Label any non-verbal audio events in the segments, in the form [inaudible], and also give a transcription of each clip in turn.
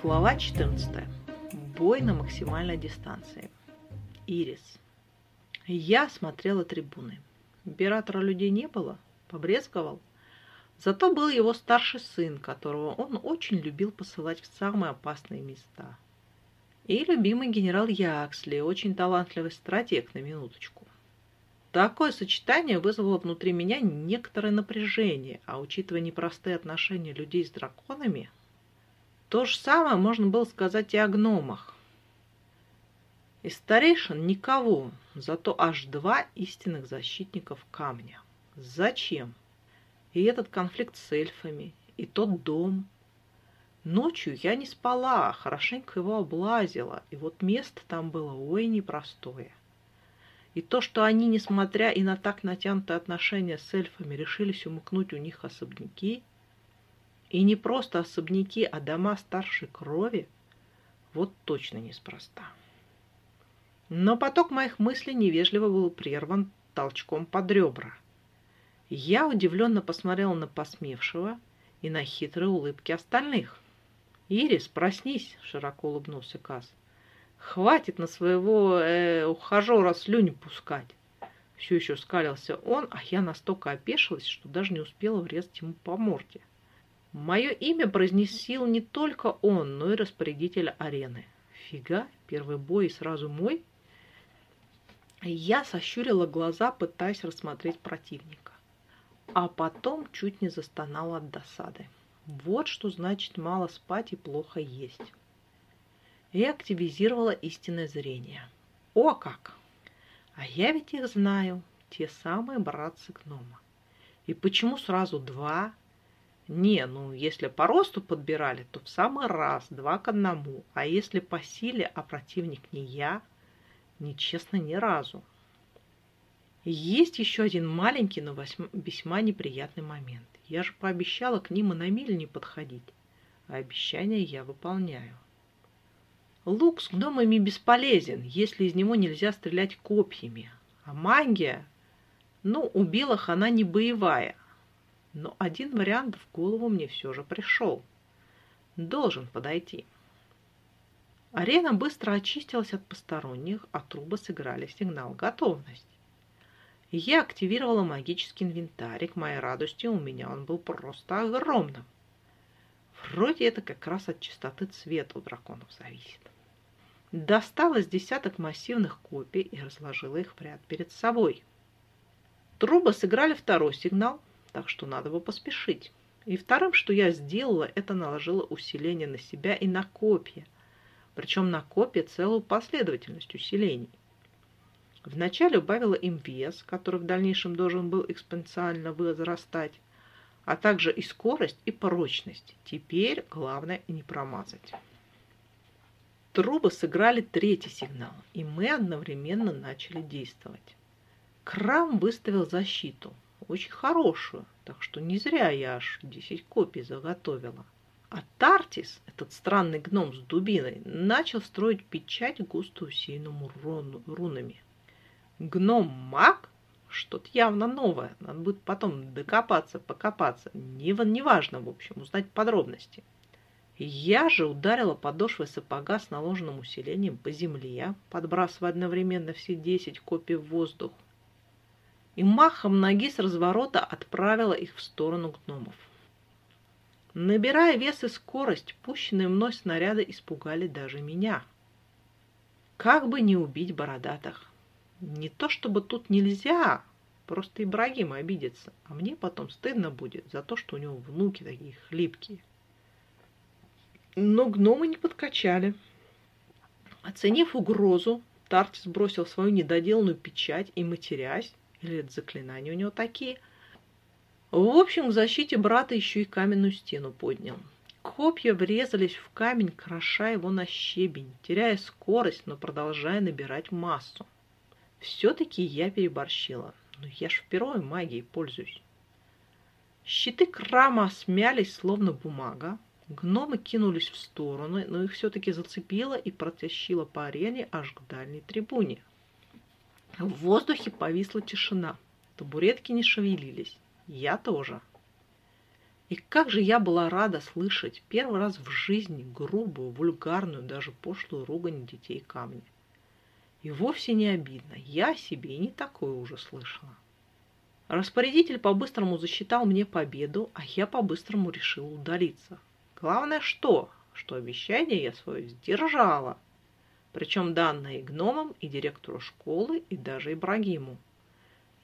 Глава 14. Бой на максимальной дистанции. Ирис. Я смотрела трибуны. Императора людей не было, побрезговал. Зато был его старший сын, которого он очень любил посылать в самые опасные места. И любимый генерал Яксли, очень талантливый стратег на минуточку. Такое сочетание вызвало внутри меня некоторое напряжение, а учитывая непростые отношения людей с драконами, то же самое можно было сказать и о гномах. Из старейшин никого, зато аж два истинных защитников камня. Зачем? И этот конфликт с эльфами, и тот дом. Ночью я не спала, хорошенько его облазила, и вот место там было ой непростое. И то, что они, несмотря и на так натянутые отношения с эльфами, решились умыкнуть у них особняки – и не просто особняки, а дома старшей крови, вот точно неспроста. Но поток моих мыслей невежливо был прерван толчком под ребра. Я удивленно посмотрела на посмевшего и на хитрые улыбки остальных. «Ирис, проснись!» — широко улыбнулся Каз. «Хватит на своего э, ухажера слюни пускать!» Все еще скалился он, а я настолько опешилась, что даже не успела врезать ему по морде. Мое имя произнесил не только он, но и распорядитель арены. Фига, первый бой и сразу мой. Я сощурила глаза, пытаясь рассмотреть противника. А потом чуть не застонала от досады. Вот что значит мало спать и плохо есть. И активизировала истинное зрение. О как! А я ведь их знаю, те самые братцы гнома. И почему сразу два, не, ну если по росту подбирали, то в самый раз, два к одному. А если по силе, а противник не я, нечестно ни разу. Есть еще один маленький, но весьма неприятный момент. Я же пообещала к ним и на миль не подходить. А обещание я выполняю. Лук с гномами бесполезен, если из него нельзя стрелять копьями. А магия, ну, убила она не боевая, но один вариант в голову мне все же пришел. Должен подойти. Арена быстро очистилась от посторонних, а трубы сыграли сигнал готовность. Я активировала магический инвентарь, моей радости у меня он был просто огромным. Вроде это как раз от частоты цвета у драконов зависит. Достала с десяток массивных копий и разложила их в ряд перед собой. Трубы сыграли второй сигнал, так что надо бы поспешить. И вторым, что я сделала, это наложила усиление на себя и на копья, причем на копья целую последовательность усилений. Вначале убавила им вес, который в дальнейшем должен был экспоненциально возрастать, а также и скорость, и прочность. Теперь главное не промазать. Трубы сыграли третий сигнал, и мы одновременно начали действовать. Крам выставил защиту, очень хорошую, так что не зря я аж 10 копий заготовила. А Тартис, этот странный гном с дубиной, начал строить печать, густо усеянному рунами. Гном-маг? Что-то явно новое. Надо будет потом докопаться, покопаться. Неважно, в общем, узнать подробности. Я же ударила подошвой сапога с наложенным усилением по земле, подбрасывая одновременно все десять копий в воздух и махом ноги с разворота отправила их в сторону гномов. Набирая вес и скорость, пущенные мной снаряды испугали даже меня. Как бы не убить бородатых. Не то чтобы тут нельзя, просто Ибрагим обидится, а мне потом стыдно будет за то, что у него внуки такие хлипкие. Но гномы не подкачали. Оценив угрозу, Тартис бросил свою недоделанную печать и, матерясь, или это заклинания у него такие. В общем, к защите брата еще и каменную стену поднял. Копья врезались в камень, кроша его на щебень, теряя скорость, но продолжая набирать массу. Все-таки я переборщила. Но я ж впервые магией пользуюсь. Щиты крама смялись, словно бумага. Гномы кинулись в стороны, но их все-таки зацепило и протащило по арене аж к дальней трибуне. В воздухе повисла тишина. Табуретки не шевелились. Я тоже. И как же я была рада слышать первый раз в жизни грубую, вульгарную, даже пошлую ругань детей камня. И вовсе не обидно, я себе не такое уже слышала. Распорядитель по-быстрому засчитал мне победу, а я по-быстрому решила удалиться. Главное что? Что обещание я свое сдержала. Причем данное и гномам, и директору школы, и даже Ибрагиму.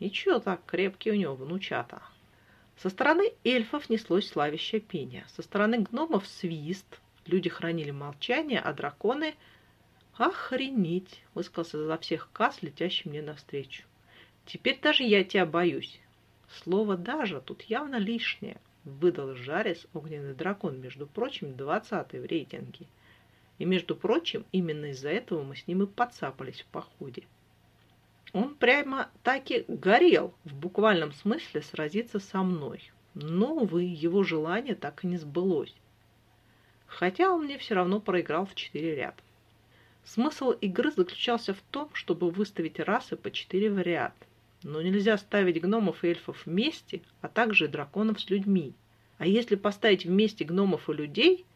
Ничего так, крепкий у него внучата. Со стороны эльфов неслось славящее пение, со стороны гномов свист, люди хранили молчание, а драконы... «Охренеть!» — высказался за всех Кас, летящий мне навстречу. «Теперь даже я тебя боюсь». Слово «даже» тут явно лишнее, выдал Жарис, огненный дракон, между прочим, двадцатый в рейтинге. И, между прочим, именно из-за этого мы с ним и подцапались в походе. Он прямо таки горел в буквальном смысле сразиться со мной. Но, увы, его желание так и не сбылось. Хотя он мне все равно проиграл в четыре ряда. Смысл игры заключался в том, чтобы выставить расы по четыре в ряд. Но нельзя ставить гномов и эльфов вместе, а также драконов с людьми. А если поставить вместе гномов и людей,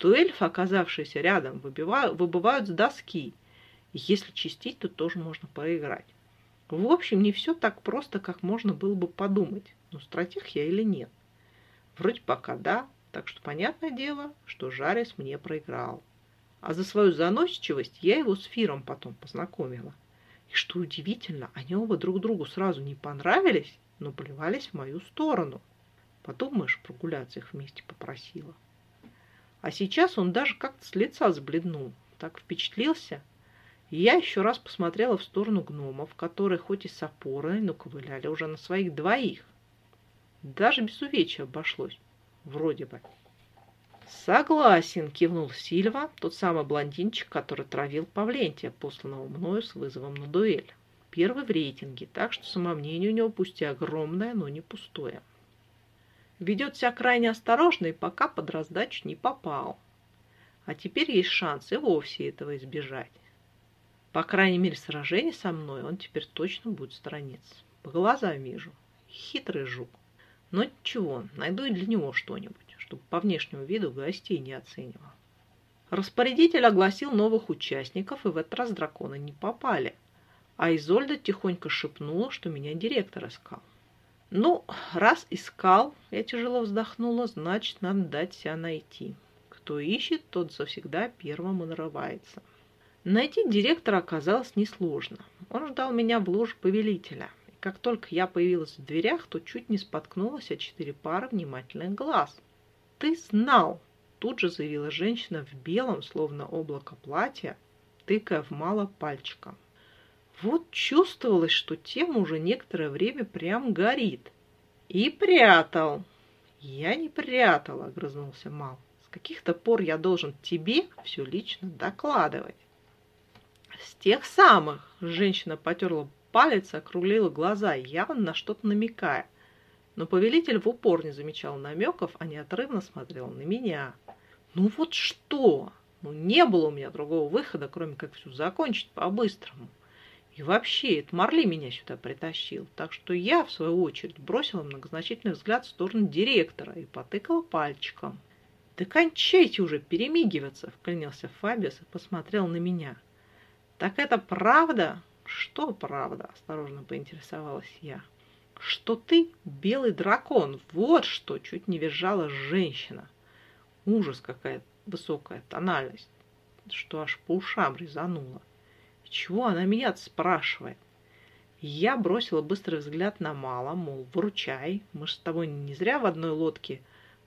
то эльфы, оказавшиеся рядом, выбывают с доски – если чистить, то тоже можно проиграть. В общем, не все так просто, как можно было бы подумать, но стратег я или нет. Вроде пока да, так что понятное дело, что Жарис мне проиграл. А за свою заносчивость я его с Фиром потом познакомила. И что удивительно, они оба друг другу сразу не понравились, но плевались в мою сторону. Подумаешь, прогуляться их вместе попросила. А сейчас он даже как-то с лица сбледнул. Так впечатлился, я еще раз посмотрела в сторону гномов, которые хоть и с опорой, но ковыляли уже на своих двоих. Даже без увечья обошлось. Вроде бы. «Согласен», — кивнул Сильва, тот самый блондинчик, который травил Павлентия, посланного мною с вызовом на дуэль. Первый в рейтинге, так что самомнение у него пусть и огромное, но не пустое. Ведет себя крайне осторожно и пока под раздачу не попал. А теперь есть шанс и вовсе этого избежать. По крайней мере, сражение со мной он теперь точно будет сторониться. По глазам вижу. Хитрый жук. Но ничего, найду и для него что-нибудь, чтобы по внешнему виду гостей не оценивал. Распорядитель огласил новых участников, и в этот раз драконы не попали. А Изольда тихонько шепнула, что меня директор искал. Ну, раз искал, я тяжело вздохнула, значит, надо дать себя найти. Кто ищет, тот завсегда первым и нарывается. Найти директора оказалось несложно. Он ждал меня в ложе повелителя. И как только я появилась в дверях, то чуть не споткнулась о четыре пары внимательных глаз. «Ты знал!» – тут же заявила женщина в белом, словно облако платья, тыкая в мало пальчиком. Вот чувствовалось, что тема уже некоторое время прям горит. И прятал. Я не прятал, огрызнулся Мал. С каких-то пор я должен тебе все лично докладывать. С тех самых. Женщина потерла палец, округлила глаза, явно на что-то намекая. Но повелитель в упор не замечал намеков, а неотрывно смотрел на меня. Ну вот что? Ну не было у меня другого выхода, кроме как все закончить по-быстрому. И вообще, это Марли меня сюда притащил. Так что я, в свою очередь, бросила многозначительный взгляд в сторону директора и потыкала пальчиком. «Да кончайте уже перемигиваться!» — вклинился Фабиус и посмотрел на меня — «Так это правда?» «Что правда?» – осторожно поинтересовалась я. «Что ты белый дракон, вот что!» – чуть не визжала женщина. Ужас какая высокая тональность, что аж по ушам резанула. Чего она меня спрашивает? Я бросила быстрый взгляд на Мала, мол, выручай, мы же с тобой не зря в одной лодке,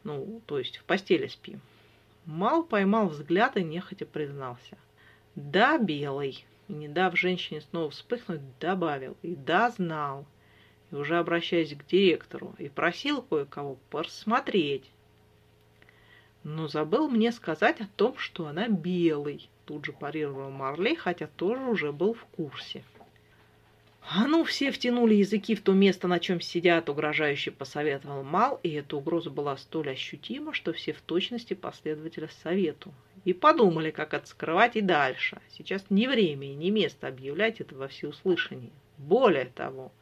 ну, то есть в постели спим. Мал поймал взгляд и нехотя признался – да, белый. И не дав женщине снова вспыхнуть, добавил. И да, знал. И уже обращаясь к директору, и просил кое-кого посмотреть. Но забыл мне сказать о том, что она белый. Тут же парировал Марли, хотя тоже уже был в курсе. А ну, все втянули языки в то место, на чем сидят, угрожающе посоветовал Мал, и эта угроза была столь ощутима, что все в точности последовали совету. И подумали, как это скрывать и дальше. Сейчас не время и не место объявлять это во всеуслышание. Более того,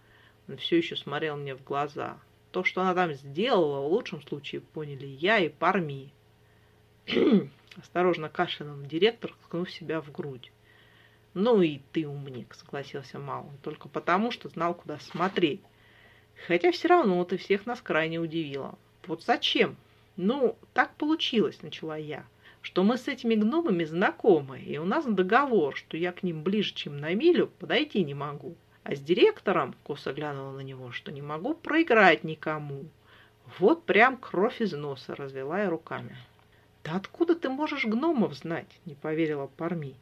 он все еще смотрел мне в глаза. То, что она там сделала, в лучшем случае поняли я и Парми. [clears throat] Осторожно кашлянул директор, ткнув себя в грудь. «Ну и ты умник», — согласился Маун, «только потому, что знал, куда смотреть. Хотя все равно ты всех нас крайне удивила. Вот зачем? Ну, так получилось, начала я, что мы с этими гномами знакомы, и у нас договор, что я к ним ближе, чем на милю, подойти не могу. А с директором, косо глянула на него, что не могу проиграть никому. Вот прям кровь из носа, развела я руками. «Да откуда ты можешь гномов знать?» – не поверила Парми.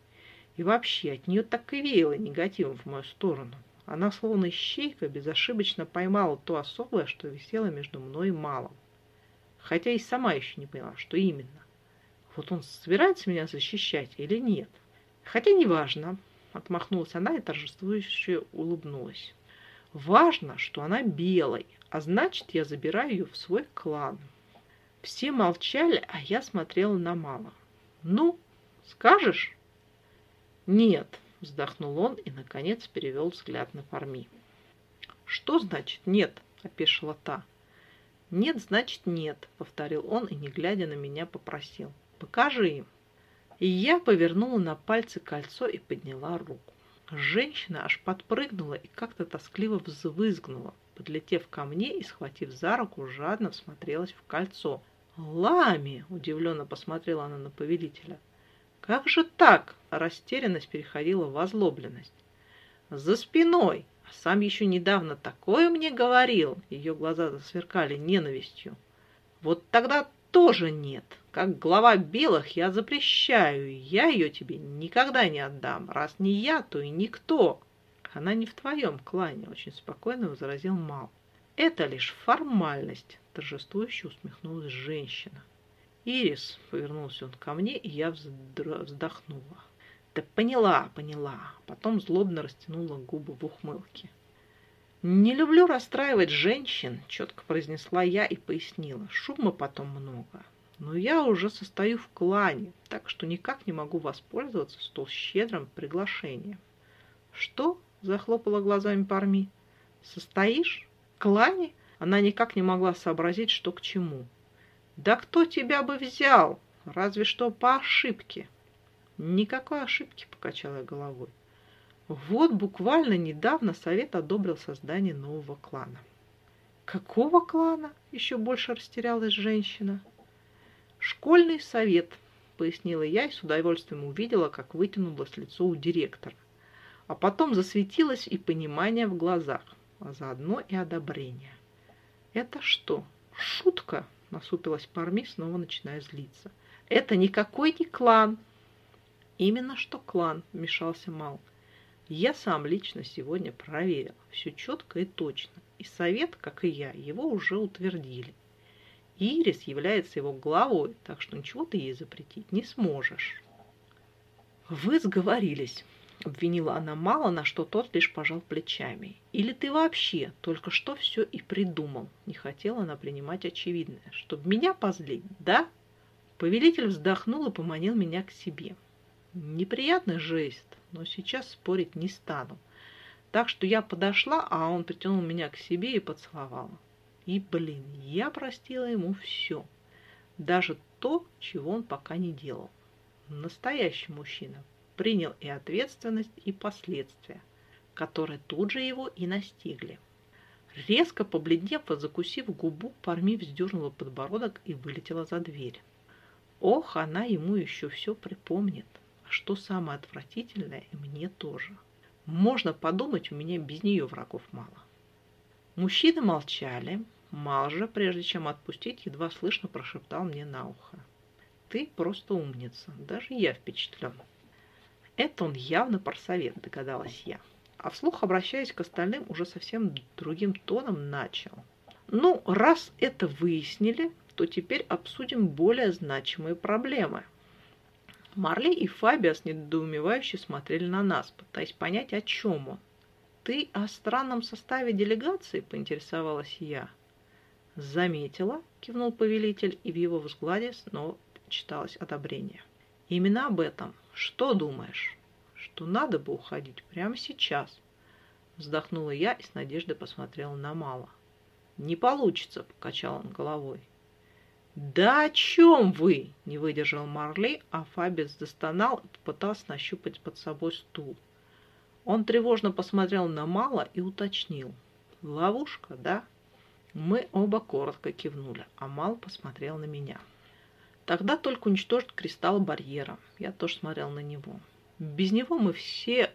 И вообще от нее так и веяло негативом в мою сторону. Она словно ищейка безошибочно поймала то особое, что висело между мной и малым. Хотя и сама еще не поняла, что именно. Вот он собирается меня защищать или нет? Хотя неважно, отмахнулась она и торжествующе улыбнулась. Важно, что она белой, а значит, я забираю ее в свой клан. Все молчали, а я смотрела на мало. Ну, скажешь? «Нет», — вздохнул он и, наконец, перевел взгляд на Парми. «Что значит нет?» — опешила та. «Нет, значит нет», — повторил он и, не глядя на меня, попросил. «Покажи им». И я повернула на пальцы кольцо и подняла руку. Женщина аж подпрыгнула и как-то тоскливо взвызгнула, подлетев ко мне и, схватив за руку, жадно всмотрелась в кольцо. «Лами!» – удивленно посмотрела она на повелителя. Как же так? Растерянность переходила в озлобленность. За спиной. А сам еще недавно такое мне говорил. Ее глаза засверкали ненавистью. Вот тогда тоже нет. Как глава белых я запрещаю. Я ее тебе никогда не отдам. Раз не я, то и никто. Она не в твоем клане, очень спокойно возразил Мал. Это лишь формальность, торжествующе усмехнулась женщина. «Ирис», — повернулся он ко мне, и я вздохнула. «Да поняла, поняла». Потом злобно растянула губы в ухмылке. «Не люблю расстраивать женщин», — четко произнесла я и пояснила. «Шума потом много. Но я уже состою в клане, так что никак не могу воспользоваться столь щедрым приглашением». «Что?» — захлопала глазами Парми. «Состоишь? Клане?» Она никак не могла сообразить, что к чему. Да кто тебя бы взял? Разве что по ошибке. Никакой ошибки, покачала я головой. Вот буквально недавно совет одобрил создание нового клана. Какого клана? Еще больше растерялась женщина. Школьный совет, пояснила я и с удовольствием увидела, как вытянулось лицо у директора. А потом засветилось и понимание в глазах, а заодно и одобрение. Это что, шутка? насупилась Парми, снова начиная злиться. Это никакой не клан. Именно что клан, вмешался Мал. Я сам лично сегодня проверил. Все четко и точно. И совет, как и я, его уже утвердили. Ирис является его главой, так что ничего ты ей запретить не сможешь. Вы сговорились, обвинила она мало, на что тот лишь пожал плечами. Или ты вообще только что все и придумал? Не хотела она принимать очевидное. Чтобы меня позлить, да? Повелитель вздохнул и поманил меня к себе. Неприятный жест, но сейчас спорить не стану. Так что я подошла, а он притянул меня к себе и поцеловал. И, блин, я простила ему все. Даже то, чего он пока не делал. Настоящий мужчина, принял и ответственность, и последствия, которые тут же его и настигли. Резко побледнев и закусив губу, Парми вздернула подбородок и вылетела за дверь. Ох, она ему еще все припомнит. А что самое отвратительное, и мне тоже. Можно подумать, у меня без нее врагов мало. Мужчины молчали. Мал же, прежде чем отпустить, едва слышно прошептал мне на ухо. Ты просто умница. Даже я впечатлен. Это он явно про совет, догадалась я. А вслух, обращаясь к остальным, уже совсем другим тоном начал. Ну, раз это выяснили, то теперь обсудим более значимые проблемы. Марли и Фабиас недоумевающе смотрели на нас, пытаясь понять, о чем он. «Ты о странном составе делегации?» – поинтересовалась я. «Заметила», – кивнул повелитель, и в его взгляде снова читалось одобрение. «Именно об этом. Что думаешь? Что надо бы уходить прямо сейчас?» Вздохнула я и с надеждой посмотрела на Мала. «Не получится», — покачал он головой. «Да о чем вы?» – не выдержал Марли, а Фабис застонал и попытался нащупать под собой стул. Он тревожно посмотрел на Мала и уточнил. «Ловушка, да?» Мы оба коротко кивнули, а Мал посмотрел на меня. Тогда только уничтожить кристалл барьера. Я тоже смотрел на него. Без него мы все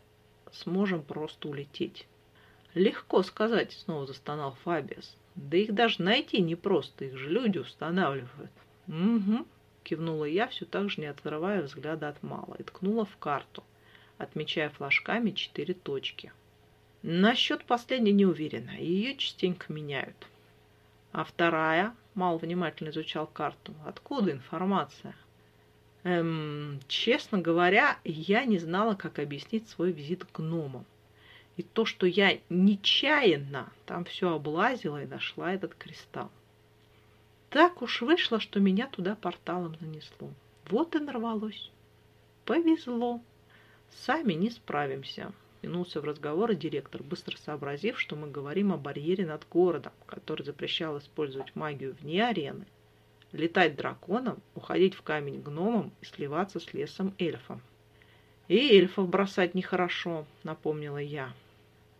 сможем просто улететь. Легко сказать, снова застонал Фабиас. Да их даже найти непросто, их же люди устанавливают. Угу, кивнула я, все так же не отрывая взгляда от Мала, и ткнула в карту, отмечая флажками четыре точки. Насчет последней не уверена, ее частенько меняют. А вторая, Мал внимательно изучал карту, откуда информация? Эм, честно говоря, я не знала, как объяснить свой визит к гномам. И то, что я нечаянно там все облазила и нашла этот кристалл. Так уж вышло, что меня туда порталом занесло. Вот и нарвалось. Повезло. Сами не справимся. Минулся в разговор директор, быстро сообразив, что мы говорим о барьере над городом, который запрещал использовать магию вне арены, летать драконом, уходить в камень гномом и сливаться с лесом эльфом. И эльфов бросать нехорошо, напомнила я.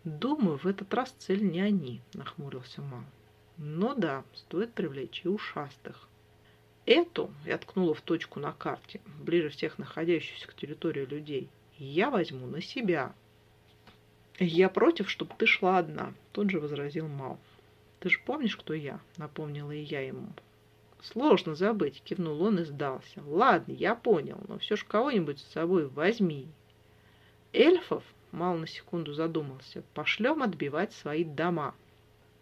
Думаю, в этот раз цель не они, нахмурился Мал. Но да, стоит привлечь и ушастых. Эту я ткнула в точку на карте, ближе всех находящуюся к территории людей. Я возьму на себя. Я против, чтобы ты шла одна, тут же возразил Мал. Ты же помнишь, кто я? Напомнила и я ему. Сложно забыть, кивнул он и сдался. Ладно, я понял, но все же кого-нибудь с собой возьми. Эльфов Мал на секунду задумался. Пошлем отбивать свои дома.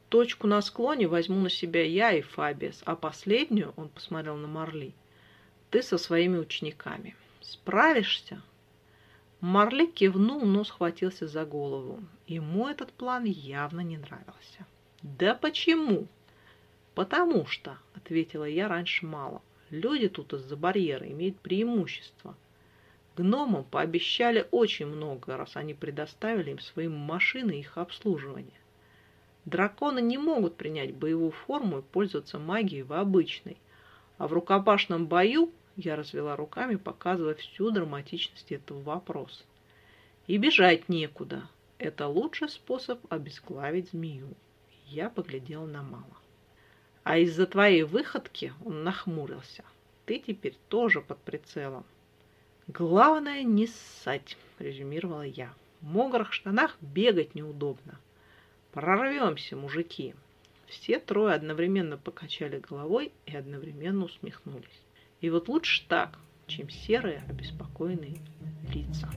Точку на склоне возьму на себя я и Фабиас, а последнюю, он посмотрел на Марли, ты со своими учениками. Справишься? Марли кивнул, но схватился за голову. Ему этот план явно не нравился. «Да почему?» «Потому что», — ответила я раньше мало, — «люди тут из-за барьера имеют преимущество. Гномам пообещали очень много, раз они предоставили им свои машины и их обслуживание. Драконы не могут принять боевую форму и пользоваться магией в обычной, а в рукопашном бою я развела руками, показывая всю драматичность этого вопроса. И бежать некуда. Это лучший способ обезглавить змею. Я поглядела на мало. А из-за твоей выходки он нахмурился. Ты теперь тоже под прицелом. «Главное не ссать», — резюмировала я. «В мокрых штанах бегать неудобно. Прорвемся, мужики». Все трое одновременно покачали головой и одновременно усмехнулись. И вот лучше так, чем серые обеспокоенные лица.